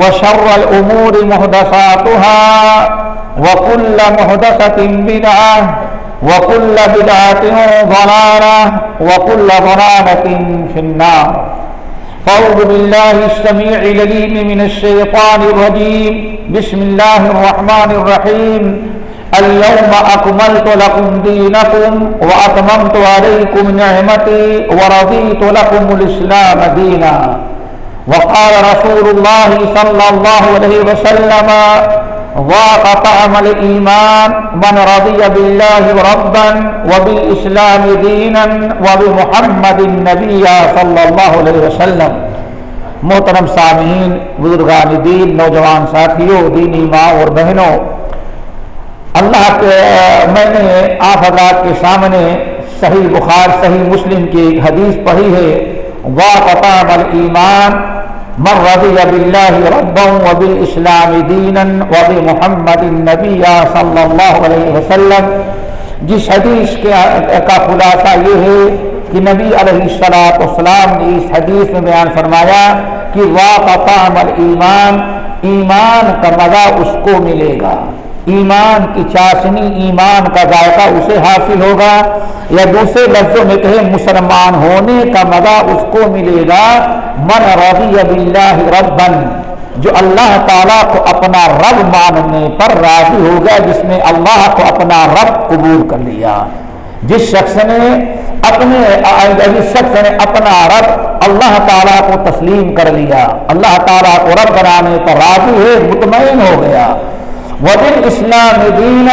وشر الأمور محدثاتها وكل محدثة بدعة وكل بدعة ضلالة وكل ضلالة في النار. فأعوذ بالله السميع العليم من الشيطان الرجيم. بسم الله الرحمن الرحيم. اليوم أكملت لكم دينكم وأتممت عليكم نعمتي ورضيت لكم الإسلام دينا. وقال رسول الله صلى الله عليه وسلم، ضاق طعم الإيمان من رضي بالله ربا وبالإسلام دينا وبمحمد النبي صلى الله عليه وسلم. محترم سامعین، بزرگان دین، نوجوان ساتھیوں، دینی ماں اور بہنوں، اللہ کے، میں نے آپ حضرات کے سامنے صحیح بخار، صحیح مسلم کی ایک حدیث پڑھی ہے واقطام الایمان من رضي بالله ربا وبالإسلام دينا وبمحمد النبي صلى اللہ عليه وسلم. جس حدیث کے کا خلاصہ یہ ہے کہ نبی علیہ السلاۃ والسلام نے اس حدیث میں بیان فرمایا کہ واقطام ایمان ایمان کا مزہ اس کو ملے گا۔ ایمان کی چاشنی، ایمان کا ذائقہ اسے حاصل ہوگا یا دوسرے لفظوں میں کہیں مسلمان ہونے کا مزہ اس کو ملے گا؟ من رضی باللہ ربن جو اللہ تعالیٰ کو اپنا رب ماننے پر راضی ہو گیا، جس نے اللہ کو اپنا رب قبول کر لیا۔ جس شخص نے اپنے یعنی جس شخص نے اپنا رب اللہ تعالیٰ کو تسلیم کر لیا، اللہ تعالیٰ کو رب بنانے پر راضی ہے، مطمئن ہو گیا۔ وبن اسلام دین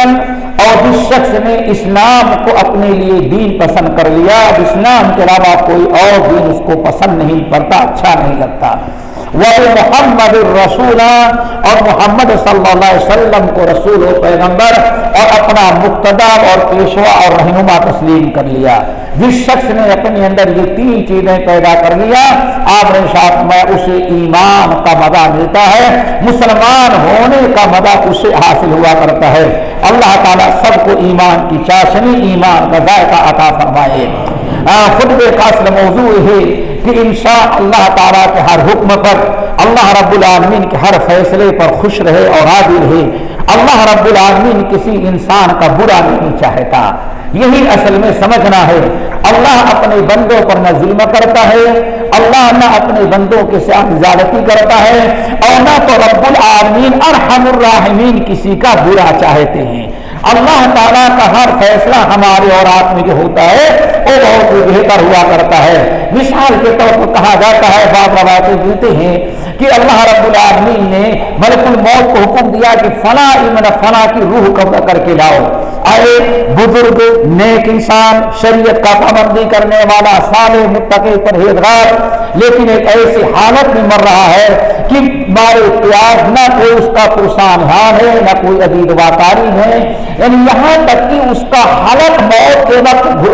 اور جس شخص نے اسلام کو اپنے لیے دین پسند کر لیا، اب اسلام کے علاوہ کوئی اور دین اس کو پسند نہیں پڑتا اچھا نہیں لگتا۔ وہ محمد الرسول اور محمد صلی اللہ علیہ وسلم کو رسول و پیغمبر اور اپنا مقتدا اور پیشوا اور رہنما تسلیم کر لیا۔ جس شخص نے اپنے اندر یہ تین چیزیں پیدا کر لیا، آپ نے ساتھ میں اسے ایمان کا مزہ ملتا ہے، مسلمان ہونے کا مزہ اسے حاصل ہوا کرتا ہے۔ اللہ تعالیٰ سب کو ایمان کی چاشنی، ایمان کا ذائقہ عطا فرمائے۔ خطبے کا اصل موضوع ہے کہ انشاء اللہ تعالیٰ کے ہر حکم پر اللہ رب العالمین کے ہر فیصلے پر خوش رہے اور راضی رہے۔ اللہ رب العالمین کسی انسان کا برا نہیں چاہتا۔ یہی اصل میں سمجھنا ہے۔ اللہ اپنے بندوں پر نہ ظلم کرتا ہے۔ اللہ نہ اپنے بندوں کے ساتھ زیادتی کرتا ہے۔ اور نہ تو رب العالمین ارحم الراحمین کسی کا برا چاہتے ہیں۔ اللہ تعالیٰ کا ہر فیصلہ ہمارے اور آپ میں جو ہوتا ہے، وہ بہت بہتر ہوا کرتا ہے۔ مثال کے طور پر کہا جاتا ہے، بعض روایتیں ملتے ہیں کہ اللہ رب العالمین نے ملک الموت کو حکم دیا کہ فلاں امن فلاں کی روح قبض کر کے لاؤ۔ آئے بزرگ، نیک انسان، شریعت کا پابندی کرنے والا سال متقی، پرہیزگار، لیکن ایک ایسی حالت میں مر رہا ہے کہ مارے پیاس نہ کوئی اس کا پرسان حال ہے، نہ کوئی عدید واقعی ہے۔ یعنی یہاں تک کہ اس کا حلق موت کے وقت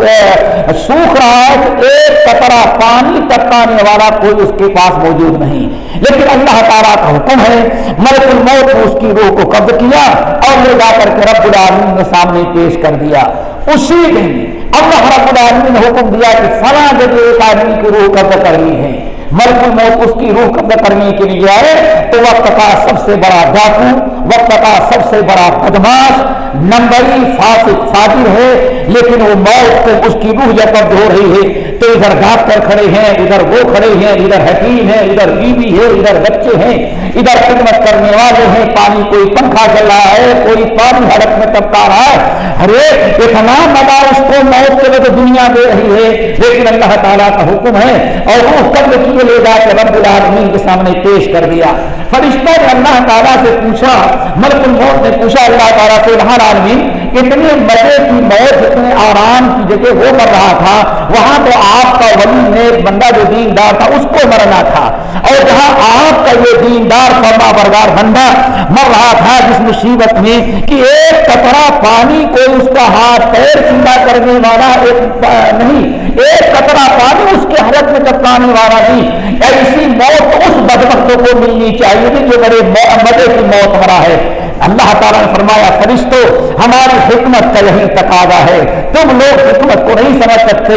سوکھ رہا ہے تو ایک قطرہ پانی تک آنے والا کوئی اس کے پاس موجود نہیں۔ لیکن اللہ تعالیٰ کا حکم ہے، ملک الموت نے اس کی روح کو قبض کیا اور لے جا کر کے رب العالمین نے سامنے پیش کر دیا۔ اسی دن اللہ رب العالمین نے حکم دیا کہ فلاں جگہ ایک آدمی کی روح قبض کرنی ہے۔ ملک الموت اس کی روح قبض کرنے کے لیے آئے، تو وقت کا سب سے بڑا ڈاکو، وقت کا سب سے بڑا بدماش، نمبری فاسق، فاجر ہے، لیکن وہ موت کو اس کی روح جب قبض ہو رہی ہے۔ تو ادھر ڈاکٹر کھڑے ہیں، ادھر وہ کھڑے ہیں، ادھر حکیم ہے ادھر بیوی ہے ادھر بچے ہیں، ادھر خدمت کرنے والے ہیں، پانی کوئی پنکھا چل رہا ہے، کوئی پانی ہڑک میں ٹپکا رہا ہے ارے اتنا مزہ اس کو موت کے وقت دنیا دے رہی ہے۔ لیکن اللہ تعالیٰ کا حکم ہے اور وہ قبل کیے لے جا کے رب العالمین کے سامنے پیش کر دیا۔ فرشتوں نے اللہ تعالیٰ سے پوچھا، ملک الموت نے پوچھا، اللہ تعالیٰ سے اللہ عالمین جی، اتنے مزے کی موت اتنے آرام کی جگہ وہ مر رہا تھا، وہاں تو آپ کا ولی نیک بندہ جو دیندار تھا، اس کو مرنا تھا۔ اور جہاں آپ کا یہ دیندار فرما بردار بندہ مر رہا تھا، جس مصیبت میں کہ ایک قطرہ پانی کو اس کا ہاتھ پیر سیدھا کرنے والا ایک نہیں، ایک قطرہ پانی اس کے حلق میں چپکانے والا نہیں۔ ایسی موت اس بدبختوں کو ملنی چاہیے تھی جو بڑے مزے کی موت مرا ہے۔ اللہ تعالیٰ نے فرمایا فرشتوں ہماری حکمت کا یہی تقاضا ہے۔ تم لوگ حکمت کو نہیں سمجھ سکتے۔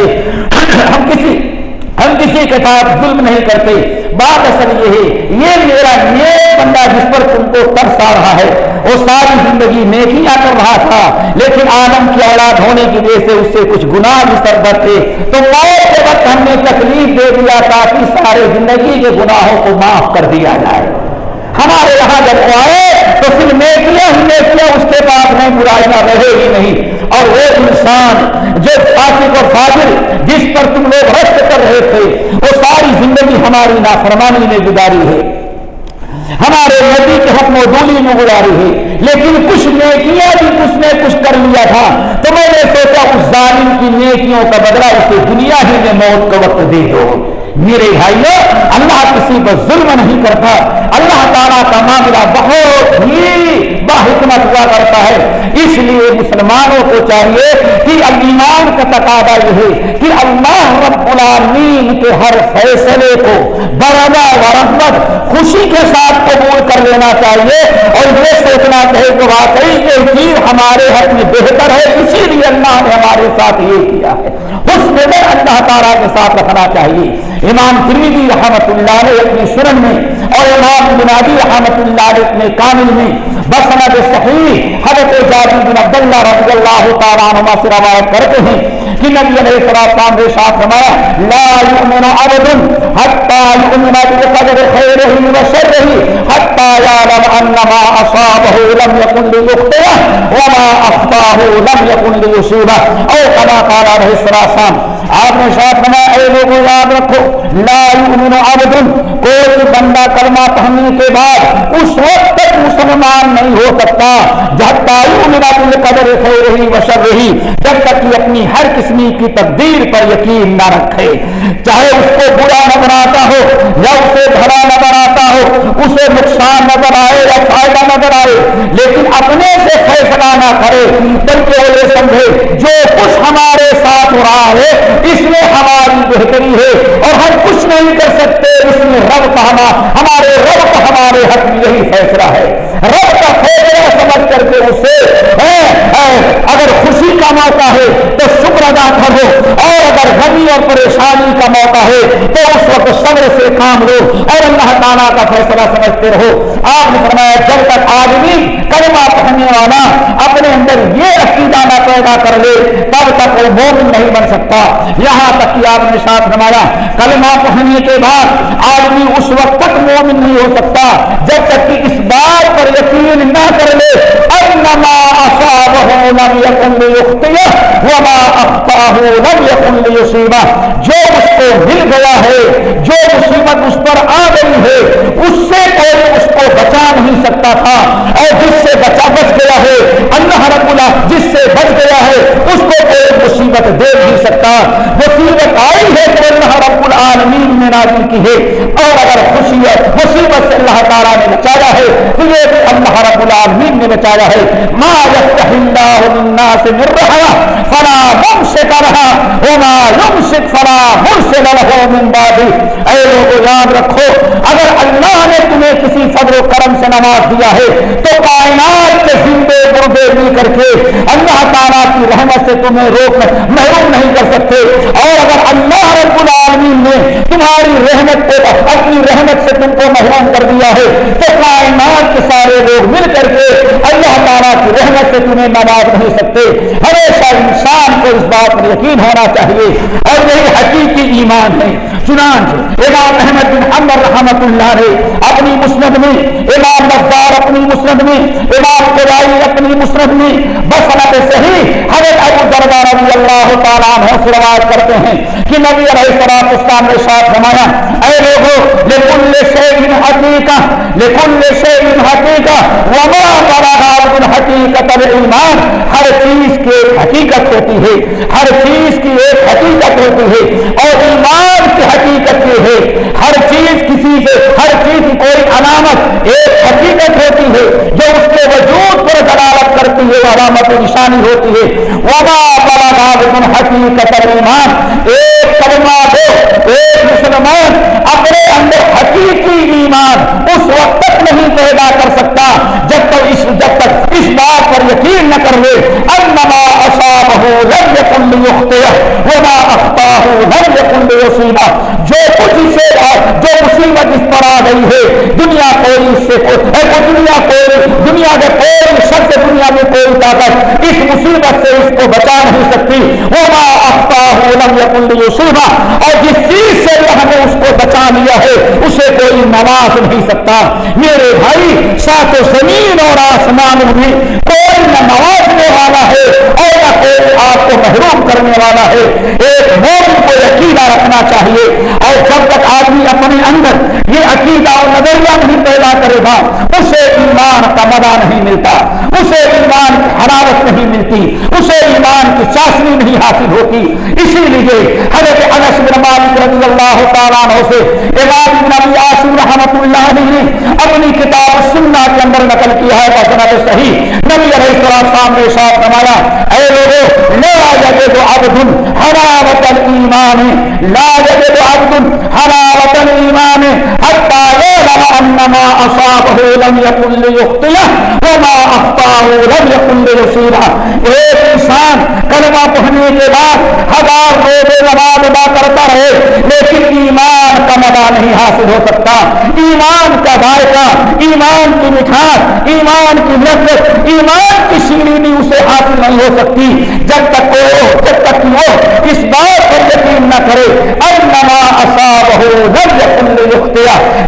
ہم کسی ہم کسی کے ساتھ ظلم نہیں کرتے۔ بات اصل یہ ہے، یہ میرا نیک بندہ جس پر تم کو ترس آ رہا ہے، وہ ساری زندگی نیکیاں کر رہا تھا، لیکن آدم کی اولاد ہونے کی وجہ سے اس سے کچھ گناہ بھی سر تھے تو موت کے وقت ہم نے تکلیف دے دیا تاکہ سارے زندگی کے گناہوں کو معاف کر دیا جائے۔ ہمارے یہاں جب آئے تو پھر نیکیاں ہی نیکیاں اس کے پاس میں برائیاں رہے ہی نہیں۔ اور وہ انسان جو فاسق اور فاضل جس پر تم لوگ رشت کر رہے تھے، وہ ساری زندگی ہماری نافرمانی میں گزاری ہے۔ ہمارے نبی کے حق موجودی میں گزاری ہے۔ لیکن کچھ نیکیاں بھی کچھ نے کچھ کر لیا تھا۔ تو میں نے سوچا اس ظالم کی نیکیوں کا بدلہ اسے دنیا ہی میں موت کا وقت دے دو۔ میرے بھائیو، اللہ کسی پر ظلم نہیں کرتا۔ اللہ تعالیٰ کا معاملہ بہت ہی باحکمت ہوا کرتا ہے۔ اس لیے مسلمانوں کو چاہیے کہ ایمان کا تقاضا یہ ہے کہ اللہ رب العالمین کے ہر فیصلے کو بردا و رحمت خوشی کے ساتھ قبول کر لینا چاہیے۔ اور یہ سوچنا چاہیے کہ واقعی یہ چیز ہمارے حق میں بہتر ہے، اسی لیے اللہ نے ہمارے ساتھ یہ کیا ہے۔ اس میں اللہ تعالیٰ کے ساتھ رکھنا چاہیے۔ امام ترمیدی رحمت اللہ علیہ اپنی سرن میں اور امام جابر بن بنادی رحمت اللہ علیہ اپنے کامل میں بسند صحیح، حضرت جابر بن عبداللہ رضی اللہ تعالیٰ عنہ سے روایت کرتے ہیں کہ نبی علیہ السلام نے ساتھ فرمایا، لا یؤمن عبد حتى يؤمن بقدر خيره وشره حتى يعلم ان ما اصابه لم يكن ليخطئه وما اخطاه لم يكن ليصيبه او كما قال عليه السلام آپ نے ساتھ بنایا اے لوگوں، یاد رکھو لا یؤمن عبد کوئی بندہ کلمہ پڑھنے کے بعد اس وقت مسلمان نہیں ہو سکتا۔ جب تعین قدر رہی وشر رہی جب تک کہ اپنی ہر قسم کی تقدیر پر یقین نہ رکھے۔ چاہے اس کو برا نظر آتا ہو، یا اسے بھرا نظر آتا ہو، اسے نقصان نظر آئے یا فائدہ نظر آئے، لیکن اپنے سے فیصلہ نہ کرے۔ بلکہ وہ یہ سمجھے، جو کچھ ہمارے ساتھ ہو رہا ہے، اس میں ہماری بہتری ہے۔ اور ہم کچھ نہیں کر سکتے، اس میں رب کا ہمارے رب کا ہمارے حق میں یہی فیصلہ ہے۔ رب کا فیصلہ سمجھ کر کے اسے اگر خوشی کا موقع ہے تو شکر ادا کرو۔ غمی اور پریشانی کا موقع ہے، تو اس وقت صبر سے کام لو اور اللہ تعالیٰ کا فیصلہ سمجھتے رہو۔ آپ نے فرمایا، جب تک آدمی کلمہ پڑھنے والا اپنے اندر یہ عقیدہ نہ پیدا کر لے، تب تک وہ مومن نہیں بن سکتا۔ یہاں تک کہ آپ نے ساتھ فرمایا، کلمہ پڑھنے کے بعد آدمی اس وقت تک مومن نہیں ہو سکتا، جب تک کہ اس بات پر یقین نہ کر لے۔ انما اصابه لم يكن ليخطئه وما اخطاه لم يكن ليصيبه. جو اس کو مل گیا ہے، جو مصیبت اس پر آ گئی ہے، اس سے کوئی اس کو بچا نہیں سکتا تھا۔ اور جس سے بچا بچ گیا ہے، اللہ رب اللہ جس سے بچ گیا ہے، اس کو کوئی مصیبت دے نہیں سکتا۔ مصیبت آئی ہے العالمین نے نازل کی ہے۔ اور اگر خوشی مصیبت سے اللہ تعالیٰ نے بچایا ہے، تو یہ بھی اللہ رب العالمین نے بچایا ہے۔ ما يفتح الله للناس من رحمة فلا ممسك لها وما يمسك فلا مرسل له من بعده۔ اے لوگوں یاد رکھو، اگر اللہ نے تمہیں کسی فضل و کرم سے نواز دیا ہے، تو کائنات کے زندے مردے مل کر کے اللہ تعالیٰ کی رحمت سے تمہیں روک محروم نہیں کر سکتے۔ اور اگر اللہ رب العالمین نے تمہاری رحمت کو اپنی رحمت سے تم کو محروم کر دیا ہے۔ تو کائنات کے سارے لوگ مل کر کے اللہ تعالیٰ کی رحمت سے تمہیں نواز نہیں سکتے۔ ہمیشہ بات پر یقین ہونا چاہیے۔ اور یہی حقیقی ایمان ہے۔ چنانچہ، امام احمد بن حمر رحمت اللہ نے اپنی مسند میں، امام نفار اپنی مسند میں، امام قبائی اپنی مسند میں بسرت صحیح حضرت ابو دردار رضی اللہ تعالیٰ عنہ سے روایت کرتے ہیں کہ نبی علیہ السلام اسلام نے ساتھ فرمایا، اے لوگوں لکل شیء حقیقہ، لکل شیء حقیقہ، وما بلغ حقیقت الایمان ہر چیز کی ایک حقیقت ہوتی ہے، ہر چیز کی ایک حقیقت ہوتی ہے۔ اور ایمان کی حقیقت یہ ہے، ہر چیز کسی سے، ہر چیز کی کوئی علامت ایک حقیقت ہوتی ہے، جو اس کے وجود پر دلالت کرتی ہے، علامت نشانی ہوتی ہے۔ وما بلغ حقیقت الایمان کر لے انما اصابه لم يكن ليخطئه اخطاه جو کچھ اسے جو مصیبت اس پر آ گئی ہے، دنیا کوئی اس سے کوئی دنیا کوئی، دنیا کے کوئی شخص، دنیا میں کوئی طاقت اس مصیبت سے اس کو بچا نہیں سکتی۔ وما اخطاه لم يكن اور جس چیز سے اللہ نے اس کو بچا لیا ہے، اسے کوئی نواز نہیں سکتا۔ میرے بھائی سات زمین اور آسمان میں کوئی نہ نوازنے والا ہے۔ اور آپ کو محروم کرنے والا ہے، ایک مومن کو عقیدہ رکھنا چاہیے۔ اور جب تک آدمی اپنے اندر یہ عقیدہ اور نظریہ نہیں پیدا کرے گا، اسے ایمان کا مزہ نہیں ملتا، اسے ایمان کی حرارت نہیں ملتی، اسے ایمان کی چاشنی نہیں حاصل ہوتی۔ اسی لیے حضرت انس بن مالک رضی اللہ تعالیٰ عنہ سے امام ابن ابی عاصم رحمۃ اللہ علیہ نے اپنی کتاب سننا کے اندر نقل کیا ہے بسنت صحیح۔ نبی علیہ السلام نے ساتھ فرمایا، اے لوگوں لا یجد عبد حلاوت الایمان، لا یجد عبد حلاوت الایمان حتى يعلم ان ما اصابه لم يكن ایک انسان کلمہ پڑھنے کے بعد ہزار روزے نماز ادا کرتا رہے لیکن ایمان کا مزہ نہیں حاصل ہو سکتا۔ ایمان کا ذائقہ، ایمان کی مٹھاس، ایمان کی لذت ایمان کی شیرینی اسے حاصل نہیں ہو سکتی۔ جب تک وہ، جب تک وہ اس بات پر یقین نہ کرے، انما اصابہ لم يكن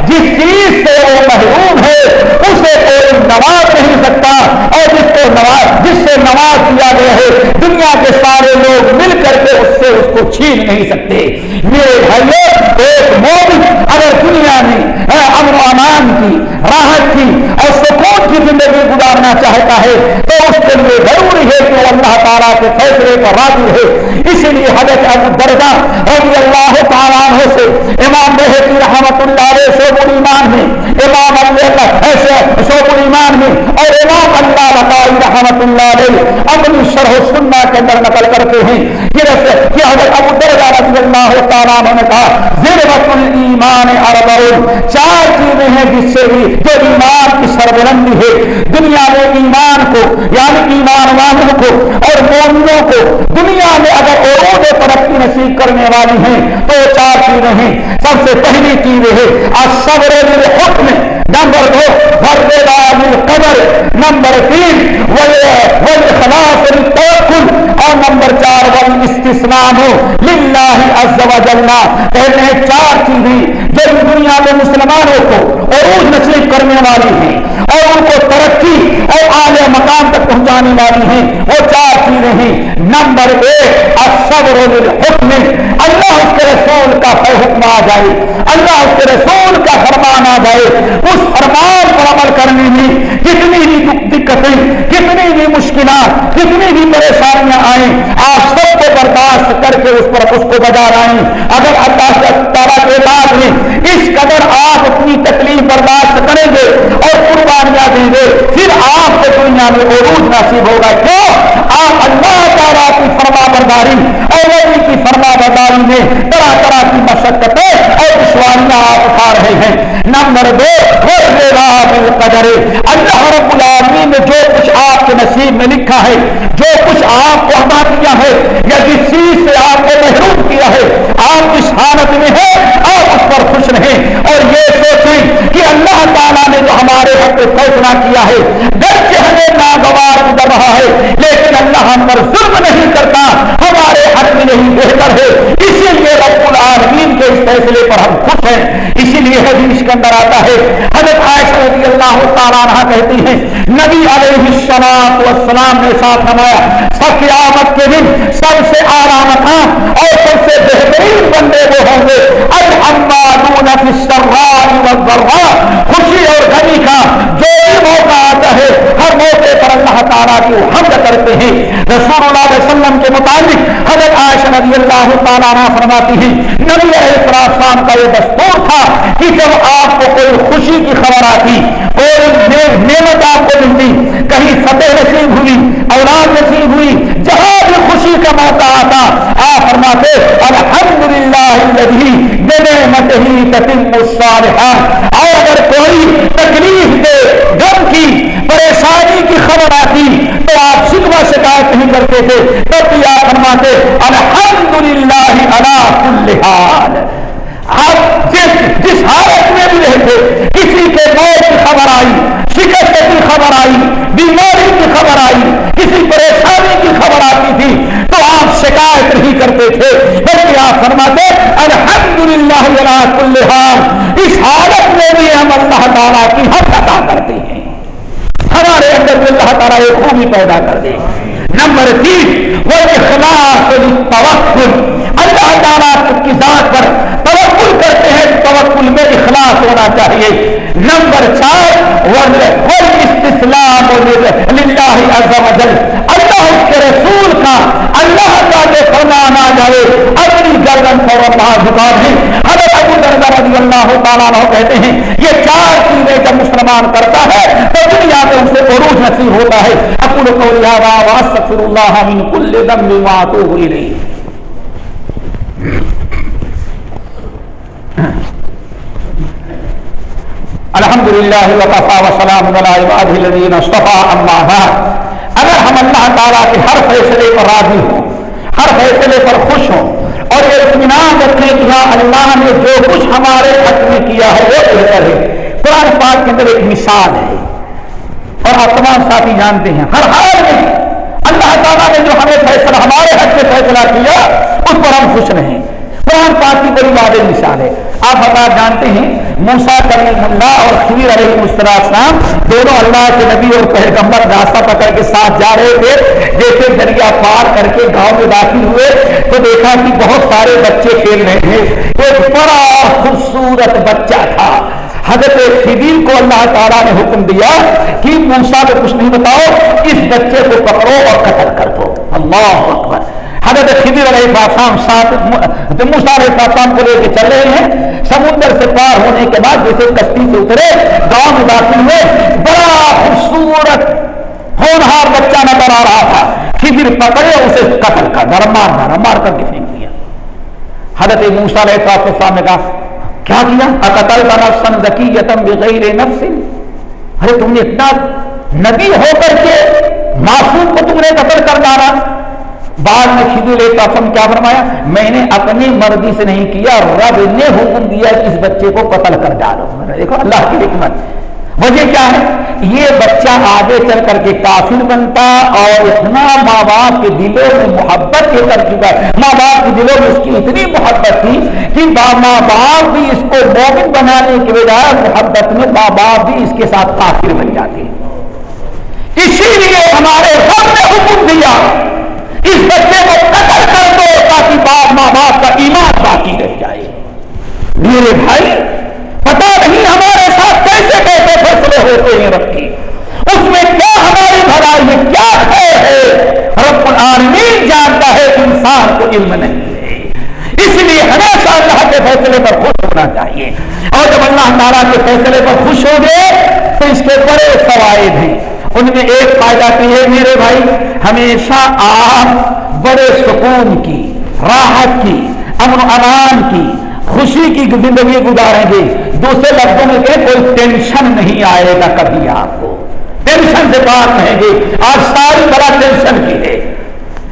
جس چیز سے وہ محروم ہے، اسے کوئی نواز نہیں سکتا۔ اور نواز، جس سے نواز دیا گیا ہے، دنیا کے سارے لوگ مل کر کے اس سے اس کو چھین نہیں سکتے۔ میرے بھائیو ایک مومن اگر دنیا میں امن و امان کی، راحت کی اور سکون کی زندگی گزارنا چاہتا ہے، تو اس کے لیے ضروری ہے کہ اللہ تعالیٰ کے فیصلے کا راضی ہے اسی لیے حضرت ابو درجہ رضی اللہ تعالیٰ عنہ سے امام بحقی رحمت اللہ علیہ شعب الایمان میں امام اللہ شعب الایمان میں اور امام اللہ بطائی رحمت اللہ علیہ اپنی شرح سننا کے اندر نقل کرتے ہیں۔ یہ حضرت ابو درجہ رضی اللہ تعالیٰ عنہ نے کہا ذربت ایمان اربعون۔ چار چیزیں ہیں جس سے بھی جو ایمان کی سربلندی ہے۔ دنیا میں ایمان کو یعنی ایمان والوں کو اور مومنوں کو، دنیا میں اگر عروج ترقی نصیب کرنے والی ہیں تو چار چیزیں ہیں۔ سب سے پہلی چیز ہے صبر حکم نمبر دو قبر نمبر تین والاخلاص خلاف اور نمبر چار ول للہ عز و جل۔ کہتے ہیں چار چیزیں جو دنیا میں مسلمانوں کو عروج نصیب کرنے والی ہیں، اور ان کو ترقی اور اعلی مقام تک پہنچانے والی ہیں۔ وہ چار چیزیں ہیں۔ نمبر ایک الصبر حکم اللہ اس کے رسول کا حکم آ جائے، اللہ اس کے رسول کا فرمان آ جائے، اس فرمان پر عمل کرنے میں کتنی بھی دقتیں کتنی بھی مشکلات کتنی بھی پریشانیاں آئیں، آپ سب کو برداشت کر کے اس پر اس کو بجا رہے ہیں اگر اللہ تعالیٰ کے بعد میں اس قدر آپ اپنی تکلیف برداشت کریں گے اور قربانیاں دیں گے، پھر آپ کو دنیا میں عروج نصیب ہوگا۔ کیوں؟ آپ اللہ تعالیٰ کی فرما برداری اور نبی کی فرما برداری میں طرح طرح کی مشقتیں اور دشواریاں آپ اٹھا رہے ہیں۔ نمبر دو قدر اللہ رب العالمین نے جو کچھ آپ نصیب میں لکھا ہے، جو کچھ آپ کو ادا کیا ہے، یا جس چیز سے آپ کو محروم کیا ہے، آپ اس حالت میں ہے، آپ اس پر خوش رہیں۔ اور یہ سوچیں کہ اللہ تعالیٰ نے جو ہمارے حق پہ فیصلہ کیا ہے۔ گرچہ ہمیں ناگوار گزر رہا ہے، لیکن اللہ ہم پر ظلم نہیں کرتا، ہمارے حق میں نہیں بہتر ہے۔ اسی لیے رب العالمین کے اس فیصلے پر ہم خوش ہیں۔ اسی لیے حدیث کے اندر آتا ہے، حضرت عائشہ رضی اللہ تعالیٰ عنہ کہتی ہیں، نبی علیہ السلام والسلام نے ساتھ نمایا سب قیامت کے دن سب سے آرام تھا اور سب سے بہترین بندے وہ ہوں گے الحمدون فی السراء والضراء خوشی اور غمی کا جو بھی موقع آتا ہے ہر موقع پر اللہ تعالیٰ کی حمد کرتے ہیں رسول اللہ علیہ وسلم کے مطابق حضرت عائشہ رضی اللہ تعالیٰ فرماتی ہیں، نبی علیہ السلام کا یہ دستور تھا کہ جب آپ کو کوئی خوشی کی خبر آتی، کوئی نعمت آپ کو ملتی، کہیں فتح نصیب ہوئی، اولاد نصیب ہوئی، جہاں بھی خوشی کا موقع آتا، آپ فرماتے الحمد للہ نعمت ہی تتم الصالحات اور اگر کوئی تکلیف دے، غم کی، پریشانی کی خبر آتی، تو آپ شکوا شکایت نہیں کرتے تھے، تب بھی فرماتے الحمد للہ حال۔ آپ جس جس حالت میں بھی رہتے کسی کے موت کی خبر آئی، شکست کی خبر آئی، بیماری کی خبر آئی، کسی پریشانی کی خبر آتی تھی، تو آپ شکایت نہیں کرتے تھے۔ بلکہ آپ فرماتے الحمد للہ کل حال۔ اس حالت میں بھی ہم اللہ تعالیٰ کی حق ادا کرتے ہیں۔ ہمارے اندر بھی اللہ تعالیٰ ایک خوبی پیدا کر دے۔ نمبر تین، وہ اخلاص توکل اللہ تعالیٰ کی ذات پر توکل کرتے ہیں، توکل میں اخلاص ہونا چاہیے۔ نمبر چار استسلام للہ عز و جل اللہ اس کے رسول کا، اللہ کا جو فرمان آ جائے، اپنی گردن پر اللہ جھکا دیں حضرت ابو دردا رضی اللہ تعالیٰ کہتے ہیں، یہ چار چیزیں جب مسلمان کرتا ہے، تو دنیا میں ان سے عروج نصیب ہوتا ہے۔ اقول اکل کو واستغفر اللہ من کل ذنب واتوب الیہ الحمد للہ وقفا وسلام الذین اصطفى اما بعد. اگر ہم اللہ تعالیٰ کے ہر فیصلے پر راضی ہوں. ہر فیصلے پر خوش ہوں. اور یہ اطمینان رکھیں کہ ہاں اللہ نے جو کچھ ہمارے حق میں کیا ہے وہ بہتر ہے. قرآن پاک کے اندر ایک مثال ہے. اور آپ تمام ساتھی جانتے ہیں، ہر حال میں اللہ تعالیٰ نے جو ہمیں فیصلہ، ہمارے حق میں فیصلہ کیا، اس پر ہم خوش رہیں۔ قرآن پاک کی بڑی واضح مثال ہے۔ آپ حضرات جانتے ہیں موسا کریم اللہ اور خیر علیہ السلام دونوں اللہ کے نبی اور پیغمبر راستہ پکڑ کے ساتھ جا رہے تھے۔ جیسے دریا پار کر کے گاؤں میں داخل ہوئے، تو دیکھا کہ بہت سارے بچے کھیل رہے تھے۔ ایک بڑا خوبصورت بچہ تھا۔ حضرت خدیر کو اللہ تعالیٰ نے حکم دیا کہ موسا کو کچھ نہیں بتاؤ، اس بچے کو پکڑو اور قتل کر دو۔ اللہ اکبر۔ حضرت خضر علیہ السلام ساتھ موسا علیہ السلام کو لے کے چل رہے ہیں، سمندر سے پار ہونے کے بعد جیسے کشتی سے اترے، گاؤں میں داخل ہوئے، بڑا خوبصورت ہونہار بچہ نظر آ رہا تھا۔ خضر پکڑے اسے قتل کر دھر مار مار کر کے پھینک دیا حضرت موسا علیہ السلام نے کہا کیا کیا؟ اقتل کا نفسن ذکی یتم بغیر نفس. ارے تم نے اتنا نبی ہو کر کے معصوم کو تم نے قتل کر ڈالا. بعد میں خدر ایک قسم کیا فرمایا؟ میں نے اپنی مرضی سے نہیں کیا، رب نے حکم دیا کہ اس بچے کو قتل کر ڈالو. دیکھو اللہ کی حکمت. وجہ کیا ہے؟ یہ بچہ آگے چل کر کے کافر بنتا اور اتنا ماں باپ کے دلوں میں محبت یہ کر چکا ہے ماں باپ کے دلوں میں اس کی اتنی محبت تھی کہ ماں باپ بھی اس کو مومن بنانے کے بجائے محبت میں ماں باپ بھی اس کے ساتھ کافر بن جاتے اسی لیے ہمارے سب نے حکم دیا، اس بچے کو قتل کر دو تاکہ باپ ماں باپ کا ایمان باقی رہ جائے۔ میرے بھائی پتا نہیں ہمارے فیصلے ہوتے ہیں رب کی اس میں کیا ہماری بھلائی ہے کیا خیر ہے؟ رب العالمین جانتا ہے انسان کو علم نہیں اس لیے ہمیشہ اللہ کے فیصلے پر خوش ہونا چاہیے۔ اور جب اللہ تعالیٰ کے فیصلے پر خوش ہو گئے، تو اس کے بڑے فوائد ہیں۔ ان میں ایک فائدہ تو یہ میرے بھائی، ہمیشہ آپ بڑے سکون کی، راحت کی، امن و امان کی خوشی کی زندگی گزاریں گے۔ دوسرے لفظوں میں کہ کوئی ٹینشن نہیں آئے گا کبھی آپ کو۔ ٹینشن سے بات رہیں گے۔ آج ساری بڑا ٹینشن کی ہے۔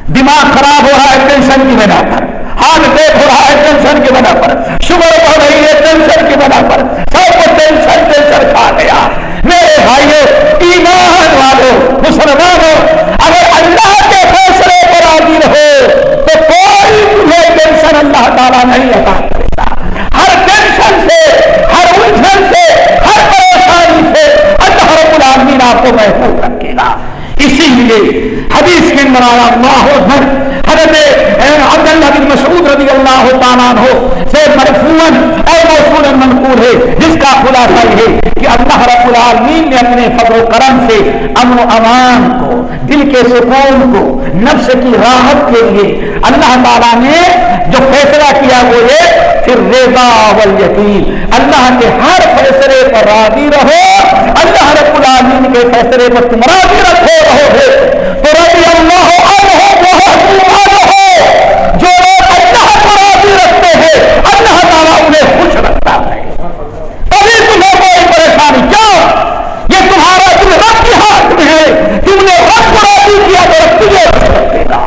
دماغ خراب ہو رہا ہے ٹینشن کی بنا پر۔ ہارٹ اٹیک ہو رہا ہے ٹینشن کی بنا پر۔ شوگر بڑھ رہی ہے ٹینشن کی بنا پر سب کو ٹینشن ٹینشن کھا گیا میرے بھائیوں ایمان والوں مسلمانوں اگر اللہ کے فیصلے پر حاضر ہو تو کوئی تمہیں ٹینشن اللہ تعالیٰ نہیں عطا کرتا ہر ٹینشن سے ہر الجھن سے ہر پریشانی سے اللہ رب العالمین آپ کو محفوظ رکھے گا اسی لیے حدیث کے اندر آیا اللہ اکبر حضرت عبداللہ بن مسعود رضی اللہ تعالیٰ عنہ سے مرفوعاً اور موصولا منقول ہے جس کا یہ ہے کہ اللہ رب العالمین نے اپنے فضل و کرم سے امن و امان کو، دل کے سکون کو، نفس کی راحت کے لیے اللہ تعالیٰ نے جو فیصلہ کیا وہ یہ پھر رضا والیقین اللہ کے ہر فیصلے پر راضی رہو، اللہ رب العالمین کے فیصلے پر تم راضی رکھو رہو گے۔ تو رضی اللہ عنہ عنہ جو لوگ اللہ کو راضی رکھتے ہیں اللہ تعالیٰ انہیں خوش رکھتا ہے تبھی تمہیں کوئی پریشانی کیا یہ تمہارا دل رب کے ہاتھ میں ہے تم نے رب کو راضی کیا تو رب تجھے خوش رکھے گا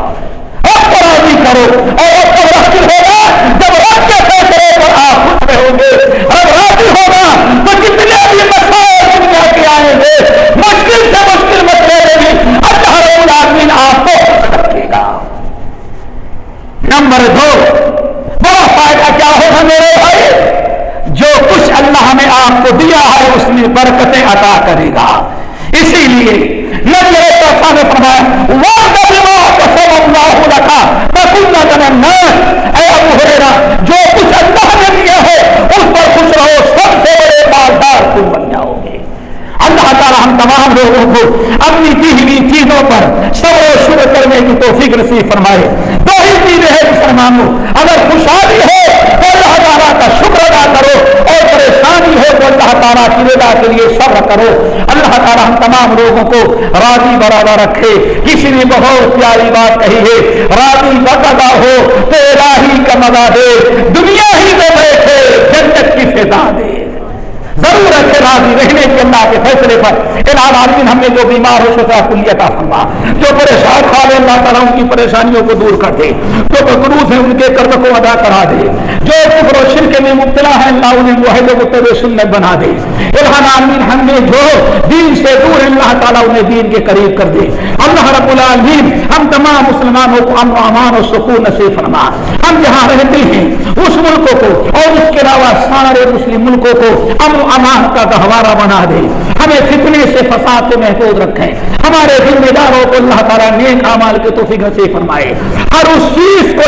رب کو راضی کرو اور رب کو راضی ہوگا جب رب کے فیصلے پر آپ خوش رہو گے رب راضی ہوگا تو جتنے بھی مسائل دنیا کے آئیں گے مشکل سے مشکل مسئلے میں بھی اللہ رب العالمین آپ کو خوش رکھے گا نمبر دو بڑا فائدہ کیا ہوگا میرے بھائی جو کچھ اللہ نے آپ کو دیا ہے، اس میں برکتیں عطا کرے گا۔ اسی لیے نبی علیہ نے فرمایا وعدہ بما قسم اللہ لکا فکن جنن اے ابو ہریرہ، جو کچھ اللہ نے دیا ہے، اس پر خوش رہو، سب سے بڑے مالدار تم بن جاؤ گے۔ اللہ تعالی ہم تمام لوگوں کو اپنی دی ہوئی چیزوں پر صبر و شکر کرنے کی توفیق نصیب فرمائے۔ دو ہی چیزیں ہیں مسلمانوں، اگر خوشحالی ہو تو اللہ تعالیٰ کا شکر اور ہو تو اللہ تعالیٰ کی رضا کے لیے صبر کرو۔ اللہ تعالیٰ ہم تمام لوگوں کو راضی برابر رکھے۔ کسی نے بہت پیاری بات کہی ہے، راضی بقدا ہو تیرا ہی کا مزہ دے۔ دنیا ہی میں بیٹھے، جنت کی فضا دے۔ سے راضی رہنے کے اللہ کے فیصلے پر الہام عالمین ہم نے جو بیمار ہو شفا کلیتا فرما۔ جو پریشان کھا اللہ تعالیٰ ان کی پریشانیوں کو دور کر دے، جو مقروض ہیں ان کے قرض کو ادا کرا دے۔ جو کفر و شرک میں مبتلا ہے اللہ انہیں معاہد متب سنت بنا دے۔ الہام عالمین ہم نے جو دین سے دور اللہ تعالیٰ انہیں دین کے قریب کر دے۔ اللہ رب العالمین، ہم تمام مسلمانوں کو امن و امان و سکون نصیب فرما۔ ہم جہاں رہتے ہیں، اس ملکوں کو اور اس کے علاوہ سارے مسلم ملکوں کو امن و امان کا گہوارہ بنا دے ہمیں فتنے سے فساد سے محفوظ رکھیں۔ ہمارے ذمہ داروں کو اللہ تعالیٰ نیک اعمال کے توفیق سے فرمائے۔ ہر اس چیز کو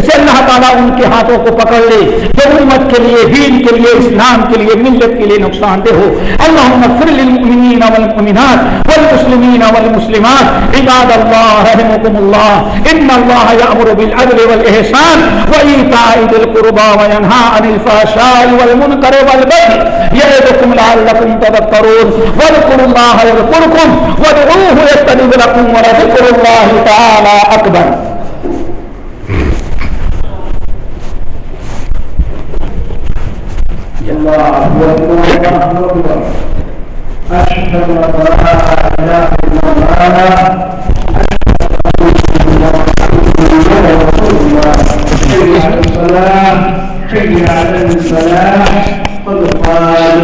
سے اللہ تعالیٰ ان کے ہاتھوں کو پکڑ لے۔ جو امت کے لیے، دین کے لیے، اسلام کے لیے، ملت کے لیے نقصان دہ ہو۔ اللہم اغفر للمؤمنین والمؤمنات والمسلمین والمسلمات۔ عباد اللہ رحمكم اللہ ان اللہ یأمر بالعدل والإحسان وإيتاء ذي القربى وينهى عن الفحشاء والمنكر والبغي يعظكم لعلكم تذكرون. واذكروا الله يذكركم وادعوه يستجب لكم ولذكر الله تعالى أكبر. الله أكبر الله أكبر أشهد أن لا إله إلا الله حي على الصلاة حي على الفلاح قد قال